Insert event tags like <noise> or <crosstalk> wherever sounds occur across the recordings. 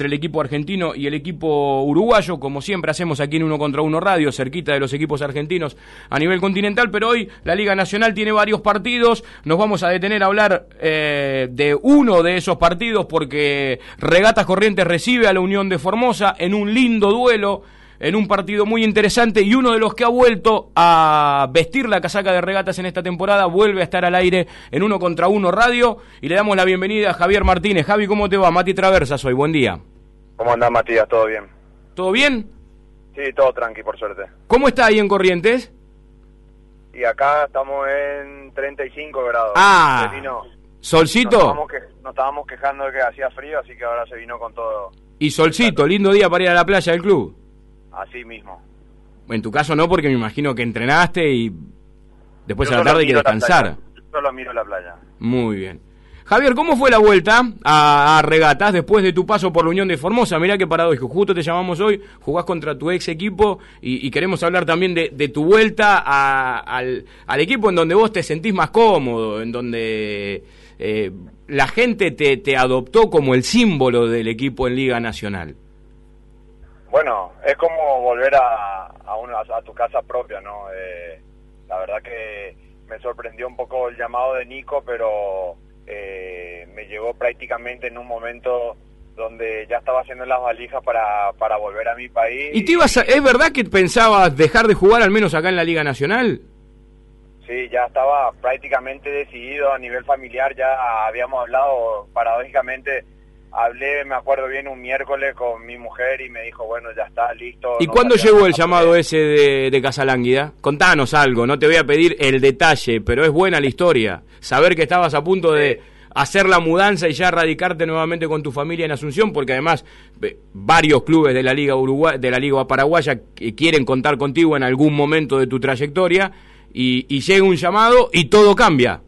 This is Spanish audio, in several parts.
entre el equipo argentino y el equipo uruguayo, como siempre hacemos aquí en Uno contra Uno Radio, cerquita de los equipos argentinos a nivel continental, pero hoy la Liga Nacional tiene varios partidos, nos vamos a detener a hablar eh, de uno de esos partidos porque Regatas Corrientes recibe a la Unión de Formosa en un lindo duelo en un partido muy interesante y uno de los que ha vuelto a vestir la casaca de regatas en esta temporada vuelve a estar al aire en uno contra uno radio y le damos la bienvenida a Javier Martínez. Javi, ¿cómo te va? Mati Traversa soy, buen día. ¿Cómo andás Matías? ¿Todo bien? ¿Todo bien? Sí, todo tranqui, por suerte. ¿Cómo está ahí en Corrientes? Y acá estamos en 35 grados. Ah, ¿solcito? Nos estábamos, quejando de que hacía frío, así que ahora se vino con todo. ¿Y solcito? ¿Lindo día para ir a la playa del club? Así mismo. En tu caso no, porque me imagino que entrenaste y después a la tarde hay que descansar. Yo solo miro la playa. Muy bien. Javier, ¿cómo fue la vuelta a, regatas después de tu paso por la Unión de Formosa? Mirá qué paradójico, justo te llamamos hoy, jugás contra tu ex equipo y, queremos hablar también de, tu vuelta al, equipo en donde vos te sentís más cómodo, en donde eh, la gente te, te adoptó como el símbolo del equipo en Liga Nacional. Bueno, es como volver a, a, a tu casa propia, ¿no? Eh, la verdad que me sorprendió un poco el llamado de Nico, pero eh, me llegó prácticamente en un momento donde ya estaba haciendo las valijas para, para volver a mi país. ¿Y te ibas es verdad que pensabas dejar de jugar al menos acá en la Liga Nacional? Sí, ya estaba prácticamente decidido a nivel familiar, ya habíamos hablado paradójicamente hablé, me acuerdo bien, un miércoles con mi mujer y me dijo, bueno, ya está, listo. ¿Y cuándo llegó el llamado ese de, de Casalánguida? Contanos algo, no te voy a pedir el detalle, pero es buena la historia. Saber que estabas a punto de hacer la mudanza y ya radicarte nuevamente con tu familia en Asunción, porque además varios clubes de la Liga Uruguay, de la Liga Paraguaya quieren contar contigo en algún momento de tu trayectoria y, y llega un llamado y todo cambia.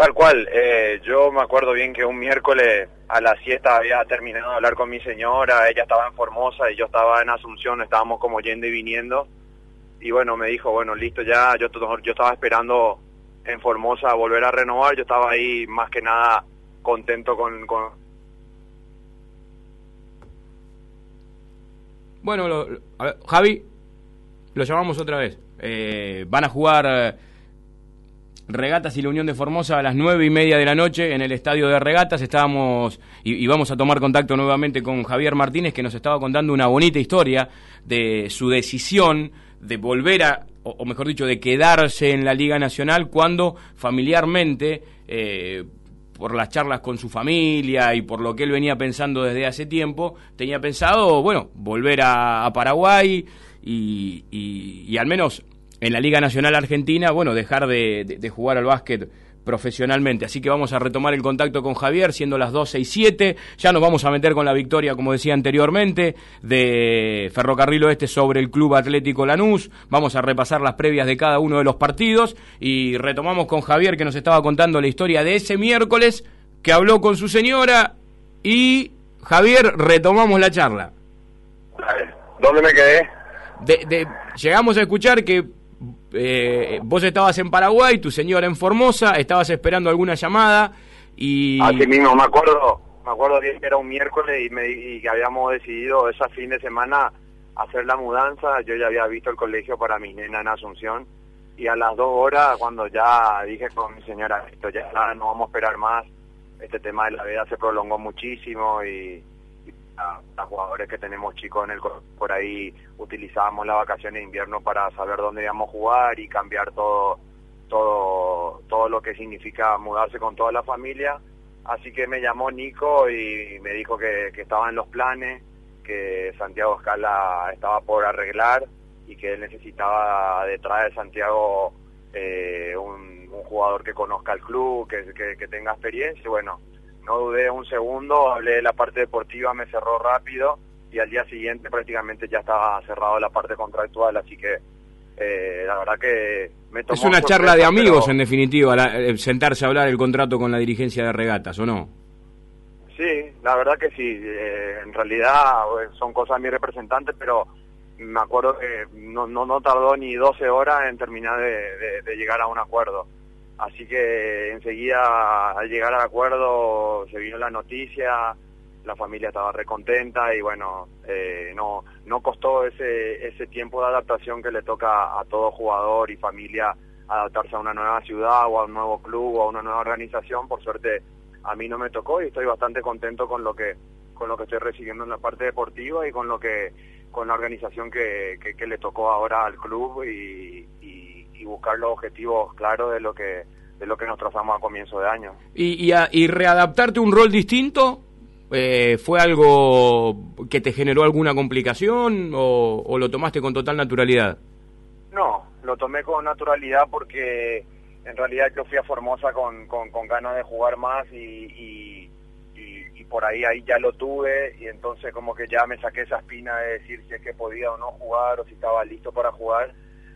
Tal cual, eh, yo me acuerdo bien que un miércoles a la siesta había terminado de hablar con mi señora, ella estaba en Formosa y yo estaba en Asunción, estábamos como yendo y viniendo, y bueno, me dijo, bueno, listo ya, yo, estaba esperando en Formosa volver a renovar, yo estaba ahí más que nada contento con... Bueno, Javi, lo llamamos otra vez. Eh, van a jugar... Regatas y la Unión de Formosa a las nueve y media de la noche en el estadio de Regatas. Estábamos y, vamos a tomar contacto nuevamente con Javier Martínez, que nos estaba contando una bonita historia de su decisión de volver a, o, mejor dicho, de quedarse en la Liga Nacional cuando familiarmente, eh, por las charlas con su familia y por lo que él venía pensando desde hace tiempo, tenía pensado, bueno, volver a, Paraguay y, y al menos en la Liga Nacional Argentina, bueno, dejar de, jugar al básquet profesionalmente. Así que vamos a retomar el contacto con Javier, siendo las 12 y 7. Ya nos vamos a meter con la victoria, como decía anteriormente, de Ferrocarril Oeste sobre el Club Atlético Lanús. Vamos a repasar las previas de cada uno de los partidos y retomamos con Javier, que nos estaba contando la historia de ese miércoles, que habló con su señora y Javier, retomamos la charla. ¿Dónde me quedé? de, llegamos a escuchar que eh, vos estabas en Paraguay, tu señora en Formosa, estabas esperando alguna llamada y... Así mismo, me acuerdo, me acuerdo bien que era un miércoles y, me, y que habíamos decidido ese fin de semana hacer la mudanza, yo ya había visto el colegio para mi nena en Asunción y a las dos horas cuando ya dije con mi señora, esto ya no vamos a esperar más, este tema de la vida se prolongó muchísimo y a, jugadores que tenemos chicos en el por ahí utilizábamos la vacación de invierno para saber dónde íbamos a jugar y cambiar todo todo todo lo que significa mudarse con toda la familia así que me llamó Nico y me dijo que, que estaba en los planes que Santiago Escala estaba por arreglar y que él necesitaba detrás de Santiago eh, un, jugador que conozca el club, que, que, que tenga experiencia. Bueno, no dudé un segundo, hablé de la parte deportiva, me cerró rápido y al día siguiente prácticamente ya estaba cerrado la parte contractual, así que eh, la verdad que me tomó Es una charla de amigos en definitiva, eh, sentarse a hablar el contrato con la dirigencia de regatas, ¿o no? Sí, la verdad que sí, eh, en realidad son cosas de mi representante, pero me acuerdo que no, no, no tardó ni 12 horas en terminar de llegar a un acuerdo. Así que enseguida al llegar al acuerdo se vino la noticia la familia estaba recontenta y bueno, eh, no, no costó ese, ese tiempo de adaptación que le toca a todo jugador y familia adaptarse a una nueva ciudad o a un nuevo club o a una nueva organización. Por suerte a mí no me tocó y estoy bastante contento con lo que con lo que estoy recibiendo en la parte deportiva y con lo que con la organización que, que, le tocó ahora al club y, buscar los objetivos claros de lo que de lo que nos trazamos a comienzo de año. ¿Y, y, y readaptarte un rol distinto? Eh, ¿Fue algo que te generó alguna complicación o, o, lo tomaste con total naturalidad? No, lo tomé con naturalidad porque en realidad yo fui a Formosa con, con, con ganas de jugar más y, y, y, por ahí ahí ya lo tuve y entonces como que ya me saqué esa espina de decir si es que podía o no jugar o si estaba listo para jugar.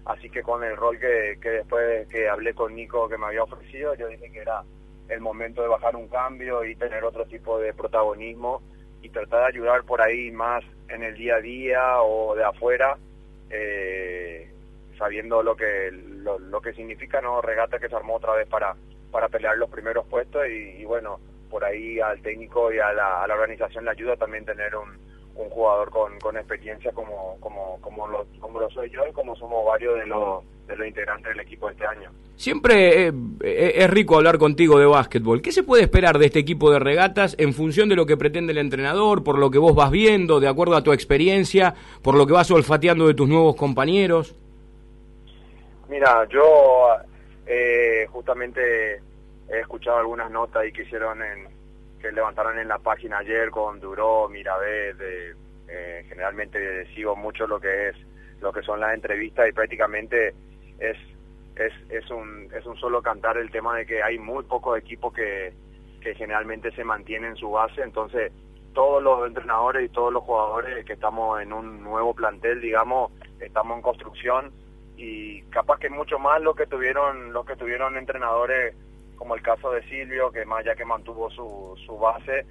Así que con el rol que, que después que hablé con Nico que me había ofrecido, yo dije que era el momento de bajar un cambio y tener otro tipo de protagonismo y tratar de ayudar por ahí más en el día a día o de afuera, eh, sabiendo lo que lo, que significa no regata que se armó otra vez para para pelear los primeros puestos y, bueno por ahí al técnico y a la, a la organización le ayuda también tener un, un jugador con, con experiencia como, como, como, lo, como lo soy yo y como somos varios de los, de los integrantes del equipo este año. Siempre eh, eh, es rico hablar contigo de básquetbol. ¿Qué se puede esperar de este equipo de regatas en función de lo que pretende el entrenador, por lo que vos vas viendo, de acuerdo a tu experiencia, por lo que vas olfateando de tus nuevos compañeros? Mira, yo eh, justamente he escuchado algunas notas y que hicieron en, que levantaron en la página ayer con Duró, Mirabé, de, eh, generalmente sigo mucho lo que es lo que son las entrevistas y prácticamente es es, es un es un solo cantar el tema de que hay muy pocos equipos que, que generalmente se mantienen en su base, entonces todos los entrenadores y todos los jugadores que estamos en un nuevo plantel, digamos, estamos en construcción y capaz que mucho más lo que tuvieron los que tuvieron entrenadores como el caso de Silvio, que más ya que mantuvo su, su base,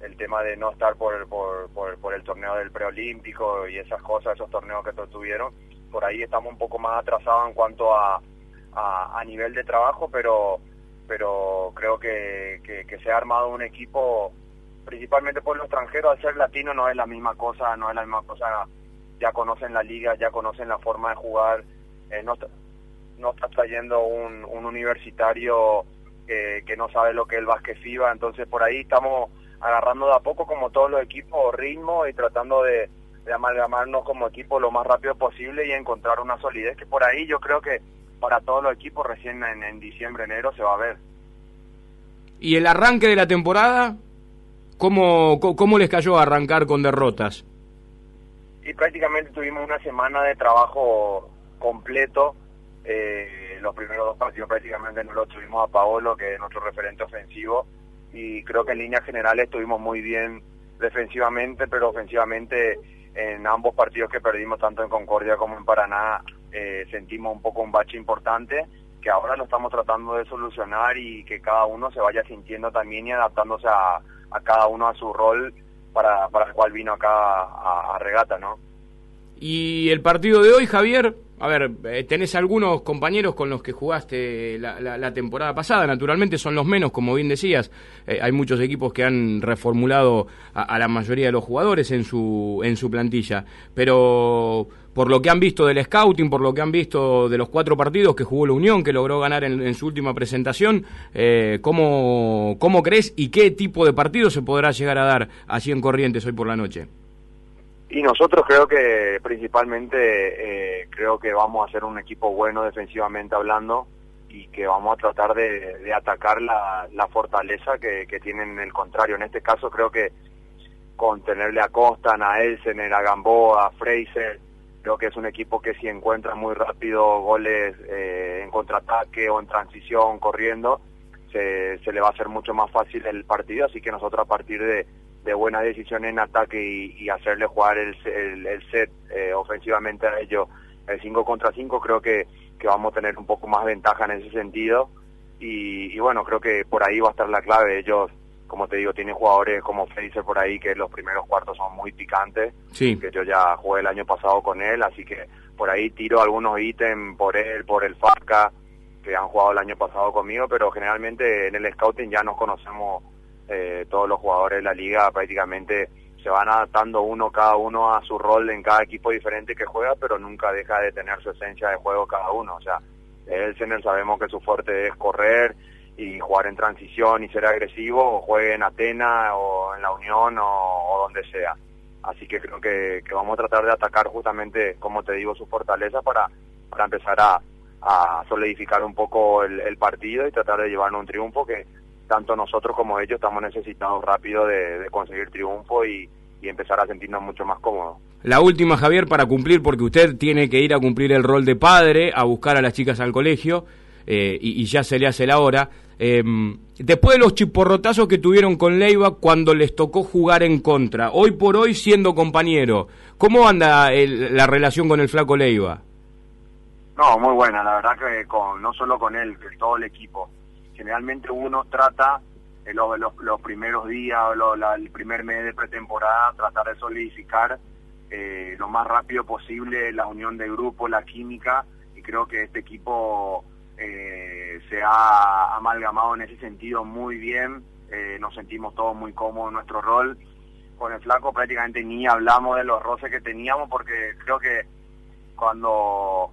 el tema de no estar por, por, por, el torneo del preolímpico y esas cosas, esos torneos que tuvieron, por ahí estamos un poco más atrasados en cuanto a, a, nivel de trabajo, pero pero creo que, que, se ha armado un equipo principalmente por los extranjeros, al ser latino no es la misma cosa, no es la misma cosa, ya conocen la liga, ya conocen la forma de jugar, eh, no, no está trayendo un, un universitario que, no sabe lo que es el básquet FIBA, entonces por ahí estamos agarrando de a poco como todos los equipos ritmo y tratando de, de amalgamarnos como equipo lo más rápido posible y encontrar una solidez que por ahí yo creo que para todos los equipos recién en, diciembre, enero se va a ver. ¿Y el arranque de la temporada? ¿Cómo, cómo les cayó arrancar con derrotas? Y prácticamente tuvimos una semana de trabajo completo. Eh, los primeros dos partidos prácticamente no lo tuvimos a Paolo, que es nuestro referente ofensivo, y creo que en líneas generales estuvimos muy bien defensivamente, pero ofensivamente en ambos partidos que perdimos, tanto en Concordia como en Paraná, eh, sentimos un poco un bache importante que ahora lo estamos tratando de solucionar y que cada uno se vaya sintiendo también y adaptándose a, a cada uno a su rol para, el cual vino acá a, a regata, ¿no? Y el partido de hoy, Javier, a ver, eh, tenés algunos compañeros con los que jugaste la, temporada pasada, naturalmente son los menos, como bien decías. Eh, hay muchos equipos que han reformulado a, la mayoría de los jugadores en su, en su plantilla. Pero por lo que han visto del scouting, por lo que han visto de los cuatro partidos que jugó la Unión, que logró ganar en, su última presentación, eh, ¿cómo, ¿cómo crees y qué tipo de partido se podrá llegar a dar así en Corrientes hoy por la noche? Y nosotros creo que principalmente eh, creo que vamos a ser un equipo bueno defensivamente hablando y que vamos a tratar de, atacar la, fortaleza que, tienen el contrario. En este caso creo que con tenerle a Costa, a Elsen, a Gamboa, a Fraser, creo que es un equipo que si encuentra muy rápido goles eh, en contraataque o en transición corriendo, se, se le va a hacer mucho más fácil el partido, así que nosotros a partir de de buena decisión en ataque y, hacerle jugar el, el, set eh, ofensivamente a ellos el 5 contra 5 creo que, que vamos a tener un poco más ventaja en ese sentido. Y, bueno creo que por ahí va a estar la clave. Ellos como te digo tienen jugadores como Fraser por ahí que los primeros cuartos son muy picantes. Sí. que yo ya jugué el año pasado con él así que por ahí tiro algunos ítems por él por el Farca que han jugado el año pasado conmigo pero generalmente en el scouting ya nos conocemos eh, todos los jugadores de la liga prácticamente se van adaptando uno cada uno a su rol en cada equipo diferente que juega, pero nunca deja de tener su esencia de juego cada uno. O sea, el Sener sabemos que su fuerte es correr y jugar en transición y ser agresivo, o juegue en Atena o en la Unión o, donde sea. Así que creo que, vamos a tratar de atacar justamente, como te digo, su fortaleza para, para empezar a, solidificar un poco el, partido y tratar de llevarnos un triunfo que tanto nosotros como ellos estamos necesitados rápido de, conseguir triunfo y, y empezar a sentirnos mucho más cómodos. La última, Javier, para cumplir, porque usted tiene que ir a cumplir el rol de padre, a buscar a las chicas al colegio, eh, y, ya se le hace la hora. Em, después de los chiporrotazos que tuvieron con Leiva cuando les tocó jugar en contra, hoy por hoy siendo compañero, ¿cómo anda la relación con el flaco Leiva? No, muy buena, la verdad que con, no solo con él, que todo el equipo. Generalmente uno trata en los, los, primeros días, el primer mes de pretemporada, tratar de solidificar eh, lo más rápido posible la unión de grupo, la química, y creo que este equipo eh, se ha amalgamado en ese sentido muy bien, eh, nos sentimos todos muy cómodos en nuestro rol. Con el flaco prácticamente ni hablamos de los roces que teníamos porque creo que cuando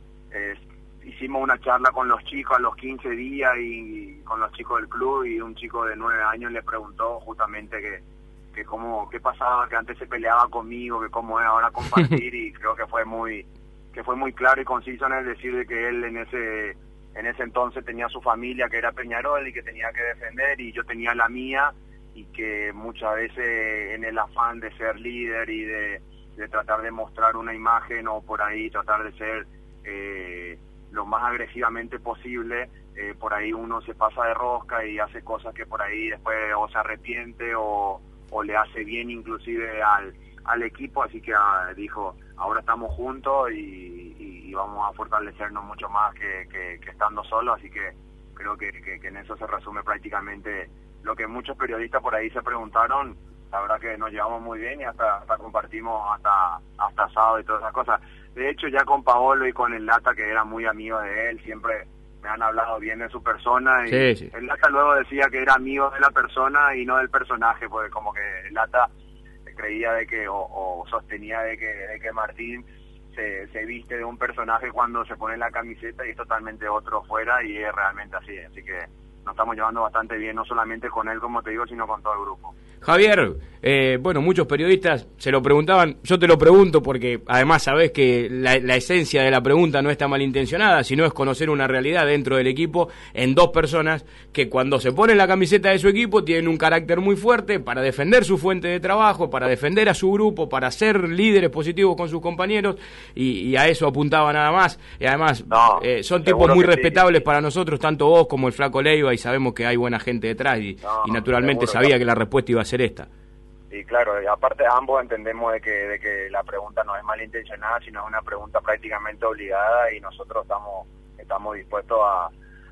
hicimos una charla con los chicos a los 15 días y con los chicos del club y un chico de 9 años le preguntó justamente que que cómo, qué pasaba, que antes se peleaba conmigo, que cómo es ahora compartir <laughs> y creo que fue muy que fue muy claro y conciso en el decir de que él en ese en ese entonces tenía su familia que era Peñarol y que tenía que defender y yo tenía la mía y que muchas veces en el afán de ser líder y de, tratar de mostrar una imagen o por ahí tratar de ser eh, lo más agresivamente posible, eh, por ahí uno se pasa de rosca y hace cosas que por ahí después o se arrepiente o, le hace bien inclusive al, al equipo, así que ah, dijo, ahora estamos juntos y, vamos a fortalecernos mucho más que, que, estando solos, así que creo que, que, en eso se resume prácticamente lo que muchos periodistas por ahí se preguntaron, la verdad que nos llevamos muy bien y hasta, hasta compartimos hasta, hasta asado y todas esas cosas. De hecho, ya con Paolo y con el Lata, que era muy amigo de él, siempre me han hablado bien de su persona y el Lata luego decía que era amigo de la persona y no del personaje, porque como que el Lata creía de que o, sostenía de que, de que Martín se, se, viste de un personaje cuando se pone la camiseta y es totalmente otro fuera y es realmente así, así que nos estamos llevando bastante bien, no solamente con él, como te digo, sino con todo el grupo. Javier, eh, bueno, muchos periodistas se lo preguntaban, yo te lo pregunto porque además sabes que la, esencia de la pregunta no está malintencionada, sino es conocer una realidad dentro del equipo en dos personas que cuando se ponen la camiseta de su equipo tienen un carácter muy fuerte para defender su fuente de trabajo, para defender a su grupo, para ser líderes positivos con sus compañeros y, a eso apuntaba nada más. Y además eh, son tipos muy respetables para nosotros, tanto vos como el Flaco Leiva, y sabemos que hay buena gente detrás y, naturalmente sabía que la respuesta iba a ser esta. Y claro, y aparte ambos entendemos de que, de que la pregunta no es malintencionada, sino es una pregunta prácticamente obligada y nosotros estamos, estamos dispuestos a,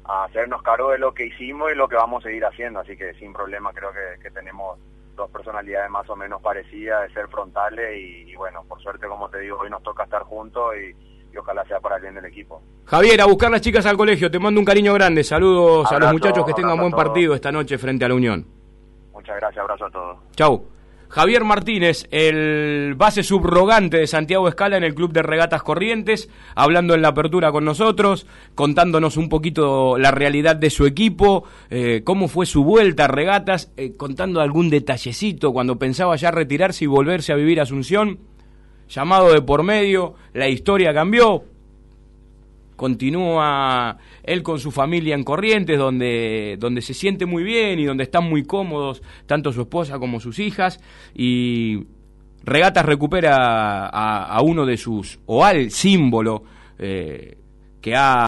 hacernos cargo de lo que hicimos y lo que vamos a seguir haciendo, así que sin problema creo que, tenemos dos personalidades más o menos parecidas, de ser frontales y, bueno, por suerte como te digo, hoy nos toca estar juntos y, ojalá sea para el bien del equipo. Javier, a buscar las chicas al colegio, te mando un cariño grande, saludos a los muchachos que tengan buen partido esta noche frente a la Unión. Muchas gracias, abrazo a todos. Chau. Javier Martínez, el base subrogante de Santiago Escala en el Club de Regatas Corrientes, hablando en la apertura con nosotros, contándonos un poquito la realidad de su equipo, eh, cómo fue su vuelta a Regatas, eh, contando algún detallecito cuando pensaba ya retirarse y volverse a vivir Asunción. Llamado de por medio, la historia cambió, continúa él con su familia en Corrientes, donde, donde se siente muy bien y donde están muy cómodos, tanto su esposa como sus hijas, y Regatas recupera a, uno de sus, o al símbolo eh, que ha